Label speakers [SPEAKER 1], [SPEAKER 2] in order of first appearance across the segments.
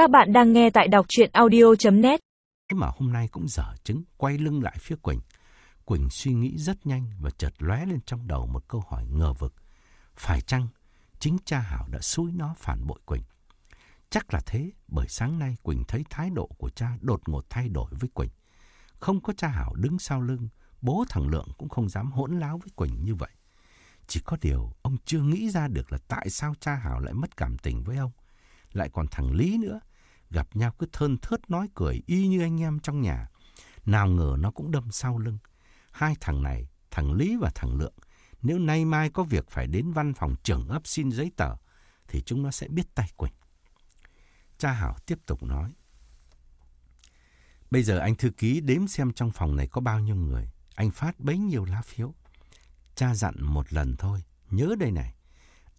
[SPEAKER 1] Các bạn đang nghe tại đọc chuyện audio.net
[SPEAKER 2] Mà hôm nay cũng dở chứng quay lưng lại phía Quỳnh. Quỳnh suy nghĩ rất nhanh và chợt lóe lên trong đầu một câu hỏi ngờ vực. Phải chăng chính cha Hảo đã xúi nó phản bội Quỳnh? Chắc là thế, bởi sáng nay Quỳnh thấy thái độ của cha đột ngột thay đổi với Quỳnh. Không có cha Hảo đứng sau lưng, bố thằng Lượng cũng không dám hỗn láo với Quỳnh như vậy. Chỉ có điều ông chưa nghĩ ra được là tại sao cha Hảo lại mất cảm tình với ông. Lại còn thằng Lý nữa, gặp nhau cứ thơn thớt nói cười y như anh em trong nhà. Nào ngờ nó cũng đâm sau lưng. Hai thằng này, thằng Lý và thằng Lượng, nếu nay mai có việc phải đến văn phòng trưởng ấp xin giấy tờ, thì chúng nó sẽ biết tay Quỳnh. Cha Hảo tiếp tục nói. Bây giờ anh thư ký đếm xem trong phòng này có bao nhiêu người. Anh phát bấy nhiêu lá phiếu. Cha dặn một lần thôi, nhớ đây này.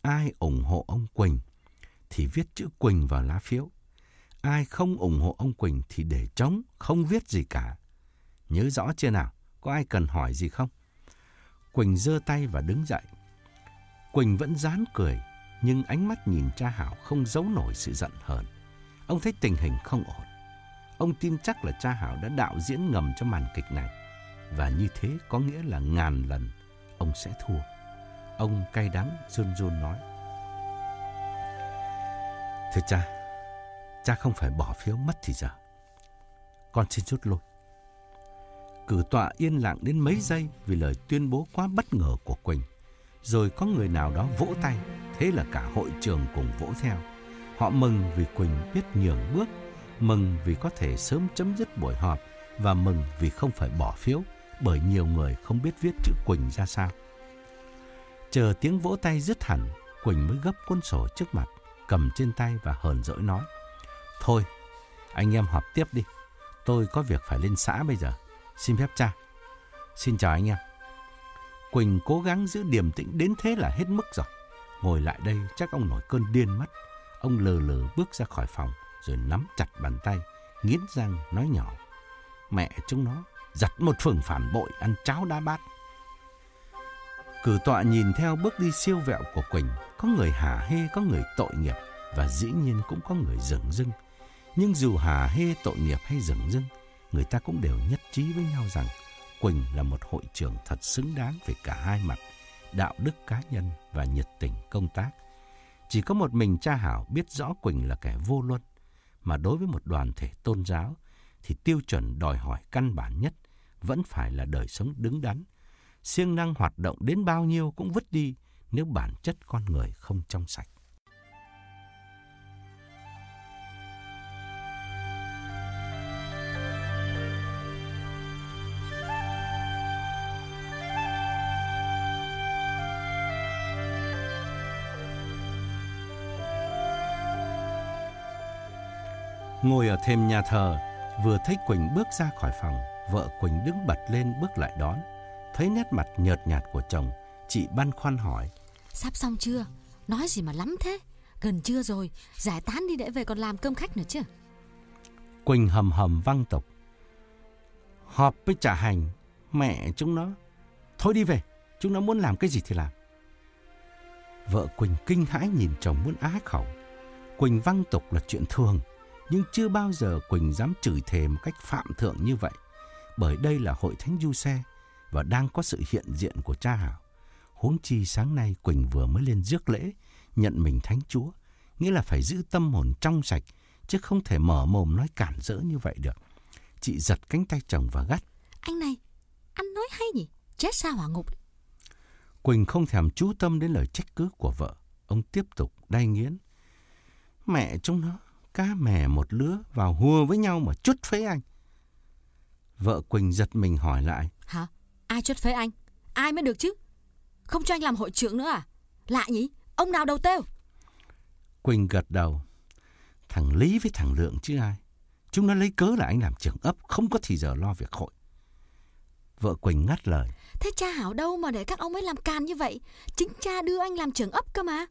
[SPEAKER 2] Ai ủng hộ ông Quỳnh thì viết chữ Quỳnh vào lá phiếu. Ai không ủng hộ ông Quỳnh thì để trống, không viết gì cả. Nhớ rõ chưa nào? Có ai cần hỏi gì không? Quỳnh giơ tay và đứng dậy. Quỳnh vẫn dán cười, nhưng ánh mắt nhìn cha Hảo không giấu nổi sự giận hờn. Ông thấy tình hình không ổn. Ông tin chắc là cha Hảo đã đạo diễn ngầm cho màn kịch này. Và như thế có nghĩa là ngàn lần ông sẽ thua. Ông cay đắng run run nói. Thưa cha, cha không phải bỏ phiếu mất thì giờ. Con xin rút lui. Cử tọa yên lặng đến mấy giây vì lời tuyên bố quá bất ngờ của Quỳnh. Rồi có người nào đó vỗ tay, thế là cả hội trường cùng vỗ theo. Họ mừng vì Quỳnh biết nhường bước, mừng vì có thể sớm chấm dứt buổi họp và mừng vì không phải bỏ phiếu bởi nhiều người không biết viết chữ Quỳnh ra sao. Chờ tiếng vỗ tay dứt hẳn, Quỳnh mới gấp cuốn sổ trước mặt, cầm trên tay và hờn dỗi nói. Thôi, anh em họp tiếp đi. Tôi có việc phải lên xã bây giờ. Xin phép cha. Xin chào anh em. Quỳnh cố gắng giữ điềm tĩnh đến thế là hết mức rồi. Ngồi lại đây chắc ông nổi cơn điên mất. Ông lờ lờ bước ra khỏi phòng rồi nắm chặt bàn tay, nghiến răng nói nhỏ. Mẹ chúng nó giặt một phường phản bội ăn cháo đá bát. Cử tọa nhìn theo bước đi siêu vẹo của Quỳnh, có người hả hê, có người tội nghiệp và dĩ nhiên cũng có người dửng dưng. Nhưng dù hả hê tội nghiệp hay dửng dưng, người ta cũng đều nhất trí với nhau rằng Quỳnh là một hội trưởng thật xứng đáng về cả hai mặt, đạo đức cá nhân và nhiệt tình công tác. Chỉ có một mình cha Hảo biết rõ Quỳnh là kẻ vô luân, mà đối với một đoàn thể tôn giáo thì tiêu chuẩn đòi hỏi căn bản nhất vẫn phải là đời sống đứng đắn. siêng năng hoạt động đến bao nhiêu cũng vứt đi nếu bản chất con người không trong sạch. Ngồi ở thêm nhà thờ, vừa thấy Quỳnh bước ra khỏi phòng, vợ Quỳnh đứng bật lên bước lại đón. Thấy nét mặt nhợt nhạt của chồng, chị băn khoăn hỏi.
[SPEAKER 3] Sắp xong chưa? Nói gì mà lắm thế? Gần chưa rồi, giải tán đi để về còn làm cơm khách nữa chứ.
[SPEAKER 2] Quỳnh hầm hầm văng tục. Họp với trả hành, mẹ chúng nó. Thôi đi về, chúng nó muốn làm cái gì thì làm. Vợ Quỳnh kinh hãi nhìn chồng muốn á khẩu. Quỳnh văng tục là chuyện thường, nhưng chưa bao giờ Quỳnh dám chửi thề một cách phạm thượng như vậy. Bởi đây là hội thánh du xe và đang có sự hiện diện của cha Hảo. Huống chi sáng nay Quỳnh vừa mới lên rước lễ, nhận mình thánh chúa. Nghĩa là phải giữ tâm hồn trong sạch, chứ không thể mở mồm nói cản rỡ như vậy được. Chị giật cánh tay chồng và gắt.
[SPEAKER 3] Anh này, anh nói hay nhỉ? Chết sao hỏa ngục?
[SPEAKER 2] Quỳnh không thèm chú tâm đến lời trách cứ của vợ. Ông tiếp tục đay nghiến. Mẹ chúng nó, cá mè một lứa vào hùa với nhau mà chút phế anh. Vợ Quỳnh giật mình hỏi lại.
[SPEAKER 3] Hả? Ai chút phế anh? Ai mới được chứ? Không cho anh làm hội trưởng nữa à? Lạ nhỉ? Ông nào đầu têu?
[SPEAKER 2] Quỳnh gật đầu. Thằng Lý với thằng Lượng chứ ai. Chúng nó lấy cớ là anh làm trưởng ấp, không có thì giờ lo việc hội. Vợ Quỳnh ngắt lời.
[SPEAKER 3] Thế cha Hảo đâu mà để các ông ấy làm can như vậy? Chính cha đưa anh làm trưởng ấp cơ mà.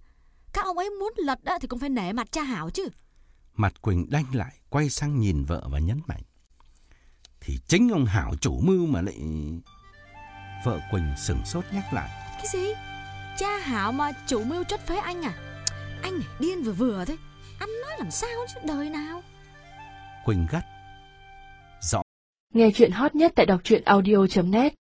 [SPEAKER 3] Các ông ấy muốn lật thì cũng phải nể mặt cha Hảo chứ.
[SPEAKER 2] Mặt Quỳnh đanh lại, quay sang nhìn vợ và nhấn mạnh. Thì chính ông Hảo chủ mưu mà lại... Vợ Quỳnh sừng sốt nhắc lại.
[SPEAKER 3] Cái gì? Cha Hảo mà chủ mưu chất phế anh à? Anh này điên vừa vừa thế. Ăn nói làm sao chứ đời nào
[SPEAKER 2] Quỳnh gắt. Rõ
[SPEAKER 1] Nghe chuyện hot nhất tại đọc truyện audio.net